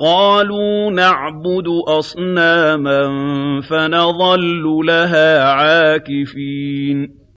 قَالُوا نَعْبُدُ أَصْنَامًا فَنَظَلُّ لَهَا عَاكِفِينَ.